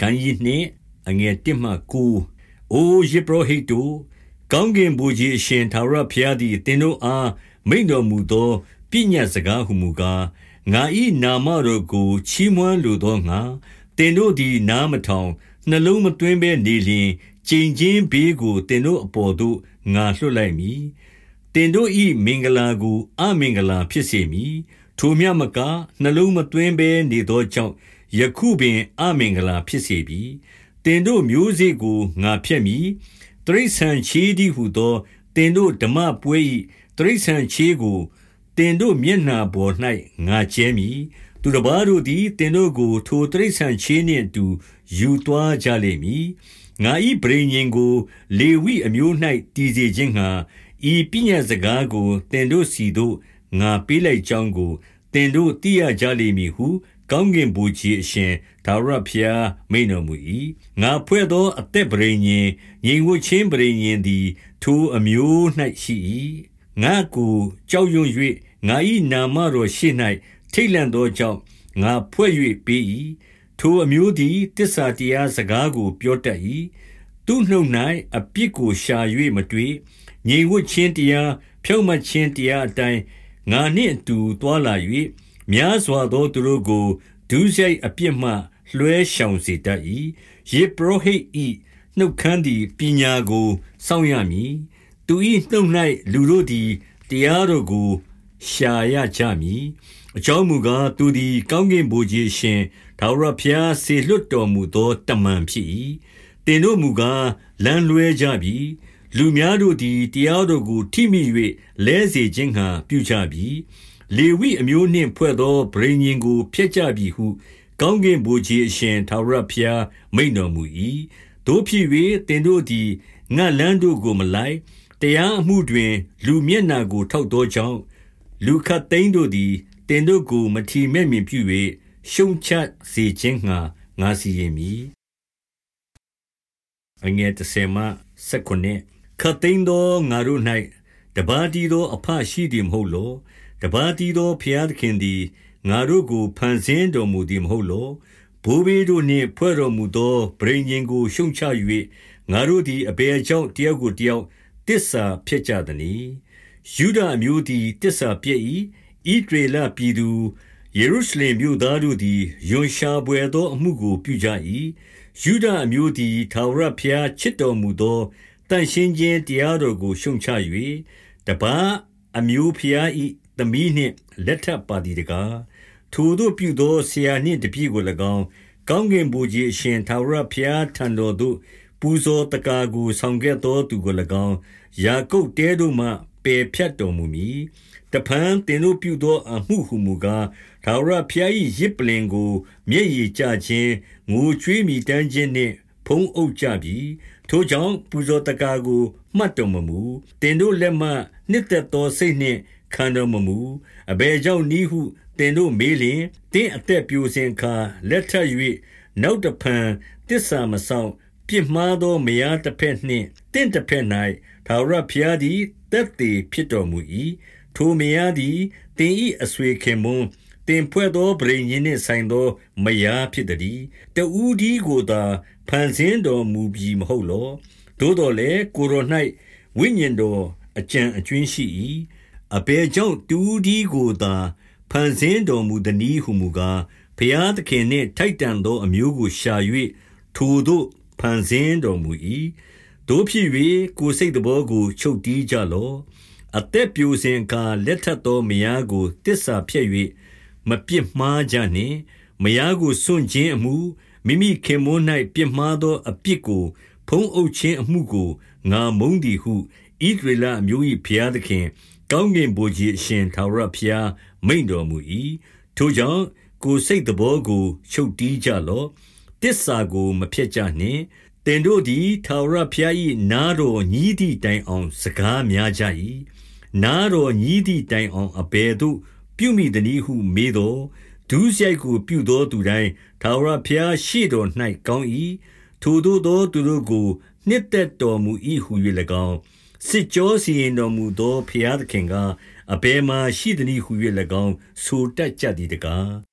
ခန်းကြီးနှင့်အငယ်1မှ9အိုယေဘရဟိတ်တို့ကောင်းကင်ဘုရားအရှင်သာရဘုရားသည်သင်တို့အားမိန်တော်မူသောပညာစကားဟုမူကားငါ၏နာမတော်ကိုချီးမွမ်းလိုသောငါတင်တို့သည်နားမထောင်နှလုံးမသွင်းဘဲနေလျင်ကျင်ချင်းဘေးကိုတင်တို့အပေါ်သို့ငါလွှတ်လိုက်မည်တင်တို့၏မင်္ဂလာကိုအမင်္ဂလာဖြစ်စေမည်ထိုမြမကနှလုံးမသွင်းဘဲနေသောကြောင့် ယခုပင်အမင်္ဂလာဖြစ်စေပြီတင်တို့မျိုးစေ့ကိုငါဖျက်မည်တရိษံချီးသည်ဟုသောတင်တို့ဓမ္မပွဲ၏တရိษံချီးကိုတင်တို့မျက်နှာပေါ်၌ငါကျဲမည်သူတစ်ပါးတို့သည်တင်တို့ကို ထိုတရိษံချီးနှင့်အတူယူသွားကြလိမ့်မည်ငါ၏ဗြိဉ္ဉ်ကို လေဝိအမျိုး၌တည်စေခြင်းငှာဤပညာစကားကိုတင်တို့စီတို့ငါပေးလိုက်ကြောင်းကိုတင်တို့သိရကြလိမ့်မည်ဟု ကောင်းကင်ဘုရားအရှင်ဒါဝရဖျားမိန်တော်မူ၏ငါဖွဲ့သောအသက်ပရိညင်ငြိမ်ဝှချင်းပရိညင်သည် ထိုအမျိုး၌ရှိ၏ငါကိုကြောက်ရွံ့၍ငါ၏နာမတော်ရှိ၌ထိတ်လန့်သောကြောင့်ငါဖွဲ့၍ပေး၏ထိုအမျိုးသည်တစ္ဆာတရားစကားကို ပြောတတ်၏သူနှုတ်၌အပြစ်ကိုရှာ၍မတွေ့ငြိမ်ဝှချင်းတရားဖြောင့်မတ်ခြင်းတရားအတိုင်းငါနှင့်အတူတွာလာ၍ များစွာသော သူတို့ကို ဒုစရိုက်အပြစ်မှ လွှဲရှောင်စေတတ်၏ယေပရောဟိတ်ဤနှုတ်ခမ်းသည် ပညာကို စောင့်ရမည် သူ၏နှုတ်၌လူတို့သည် တရားတော်ကို ရှာရကြမည် အကြောင်းမူကား သူသည် ကောင်းကင်ဘုရားရှင်ဒါဝရဖျားဆေလွတ်တော်မူသော တမန်ဖြစ်၏တင်တို့မူကား လမ်းလွဲကြပြီ လူများတို့သည် တရားတော်ကို ထိမိ၍လဲစေခြင်းဟံပြုကြပြီ လေဝိအမျိုးနှင့်ဖွဲ့သောဗြိဉ္ဉ်ကိုဖျက်ကြပြီဟု ကောင်းကင်ဘုရားအရှင်ထာဝရဘုရားမိန့်တော်မူ၏တို့ဖြစ်၍တင်တို့သည်ငါလန်းတို့ကိုမလိုက်တရားအမှုတွင် လူမျက်နာကိုထောက်သောကြောင့်လူခတ်သိန်းတို့သည်တင်တို့ကိုမထီမဲ့မြင်ပြု၍ရှုံချစေခြင်းငှာငါစီရင်မည်အငယ်တဆေမစကုနေခတ်သိန်းသောငါတို့၌တပါးတီသောအဖရှိသည်မဟုတ်လော တပါးတီသောဖျားသခင်သည်ငါတို့ကိုဖန်ဆင်းတော်မူသည်မဟုတ်လောဘိုးဘေးတို့နှင့်ဖွဲ့တော်မူသောဗြိဉ္ဉ်ကိုရှုံချ၍ငါတို့သည်အဘယ်ကြောင့်တယောက်ကိုတယောက်တစ္ဆာဖြစ်ကြသနည်းယူဒအမျိုးသည်တစ္ဆာပြည့်၏ဣဒေလပြည်သူယေရုရှလင်မြို့သားတို့သည်ယွန်ရှာပွေသောအမှုကိုပြုကြ၏ယူဒအမျိုးသည်ထာဝရဘုရားချစ်တော်မူသောတန်ရှင်းခြင်းတရားတော်ကိုရှုံချ၍တပါအမျိုးဖျားဤ သမီးနှင့် လက်ထပ်ပါသည်တကားထိုတို့ပြုသောဆရာနှင့်တပည့်ကို၎င်းကောင်းကင်ဘုရားအရှင်သာရဘုရားထံတော်သို့ပူဇော်တကားကိုဆောင်ခဲ့သောသူကို၎င်းယာကုပ်တဲတို့မှပယ်ဖြတ်တော်မူမည်တဖန်တင်တို့ပြုသောအမှုဟုမူကားသာရဘုရား၏ရစ်ပလင်ကို မျက်ရည်ကျခြင်းငိုကြွေးမိတမ်းခြင်းနှင့် ဖုံးအုပ်ကြပြီထိုကြောင့်ပူဇော်တကားကိုမှတ်တော်မမူတင်တို့လက်မှနှစ်သက်သောစိတ်နှင့် ခံတော်မမူအဘယ်ကြောင့်ဤဟုတင်တို့မေးလျင်တင်းအသက်ပြိုစင်ခါလက်ထပ်၍နောက်တဖန်တစ္ဆာမဆောင်ပြစ်မှားသောမယားတစ်ဖက်နှင့်တင့်တစ်ဖက်၌သာရဖျားသည်တက်သေးဖြစ်တော်မူ၏ထိုမယားသည်တင်ဤအဆွေခင်မွန်းတင်ဖွဲ့သောဗြိဉ္ဉ်နှင့်ဆိုင်သောမယားဖြစ်သည်တူးဒီကိုသာဖန်ဆင်းတော်မူပြီးမဟုတ်လောသို့တော်လည်းကိုရော၌ဝိညာဉ်တော်အကြံအကျွင်းရှိ၏ အဘယ်ကြောင့် တူးဒီကိုသာ ဖန်ဆင်းတော်မူသည်ဟုမူကား ဘုရားသခင်နှင့် ထိုက်တန်သော အမျိုးကိုရှာ၍ထိုတို့ ဖန်ဆင်းတော်မူ၏တို့ဖြစ်၍ကိုယ်စိတ်တော်ကို ချုပ်တီးကြလော့ အသက်ပြိုစဉ်အခါ လက်ထပ်သော မယားကိုတစ္ဆာဖြတ်၍မပြစ်မှားကြနှင့် မယားကို စွန့်ခြင်းအမှု မိမိခင်မွန်း၌ပြစ်မှားသော အပြစ်ကို ဖုံးအုပ်ခြင်းအမှုကို ငါမုန်းသည်ဟုဣဒရလအမျိုး၏ဘုရားသခင် ကောင်းကင်ဘုရားအရှင်သာရဘုရားမိန်တော်မူ၏ထိုကြောင့်ကိုယ်စိတ်တော်ကိုချုပ်တီးကြလော့တစ္ဆာကိုမဖျက်ကြနှင့်တင်တို့သည်သာရဘုရား၏နားတော်ညီးသည့်တိုင်အောင် စကားများကြ၏နားတော်ညီးသည့်တိုင်အောင်အဘယ်သို့ပြုမိသည်ဟုမေးတော်ဒုစရိုက်ကိုပြုသောသူတိုင်းသာဝရဘုရားရှေ့တော်၌ကောင်း၏ထိုသို့သောသူတို့ကို နှစ်သက်တော်မူ၏ဟု၍၎င်း စစ်ကြောစီရင်တော်မူသော ဘုရားသခင်ကအဘယ်မှာရှိသည်ဟု၍၎င်း ဆိုတတ်ကြသည်တကား